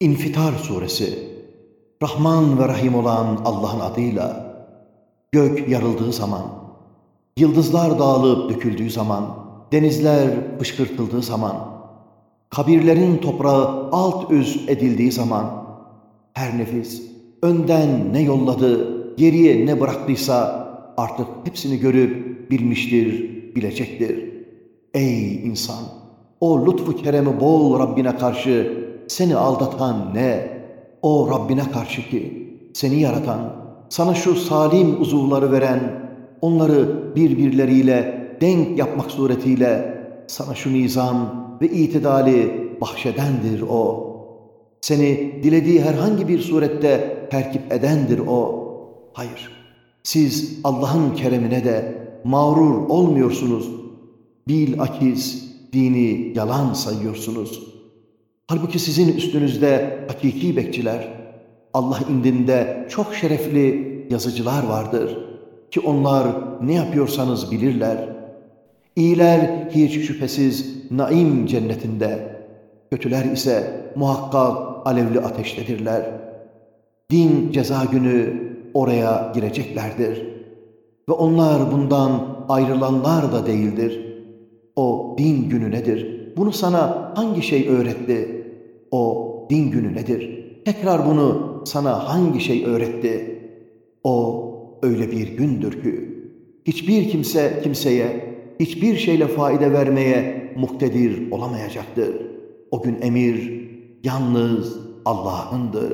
İnfitar Suresi Rahman ve Rahim olan Allah'ın adıyla Gök yarıldığı zaman, yıldızlar dağılıp döküldüğü zaman, denizler fışkırtıldığı zaman, kabirlerin toprağı alt üst edildiği zaman, her nefis önden ne yolladı, geriye ne bıraktıysa artık hepsini görüp bilmiştir, bilecektir. Ey insan! O lütfu keremi bol Rabbine karşı seni aldatan ne? O Rabbine karşı ki seni yaratan, sana şu salim uzuvları veren, onları birbirleriyle denk yapmak suretiyle sana şu nizam ve itidali bahşedendir o. Seni dilediği herhangi bir surette terkip edendir o. Hayır, siz Allah'ın keremine de mağrur olmuyorsunuz. Bil akiz dini yalan sayıyorsunuz.'' Halbuki sizin üstünüzde hakiki bekçiler, Allah indinde çok şerefli yazıcılar vardır ki onlar ne yapıyorsanız bilirler. İyiler hiç şüphesiz naim cennetinde, kötüler ise muhakkak alevli ateştedirler. Din ceza günü oraya gireceklerdir. Ve onlar bundan ayrılanlar da değildir. O din günü nedir? Bunu sana hangi şey öğretti?'' O din günü nedir? Tekrar bunu sana hangi şey öğretti? O öyle bir gündür ki hiçbir kimse kimseye hiçbir şeyle faide vermeye muktedir olamayacaktır. O gün emir yalnız Allah'ındır.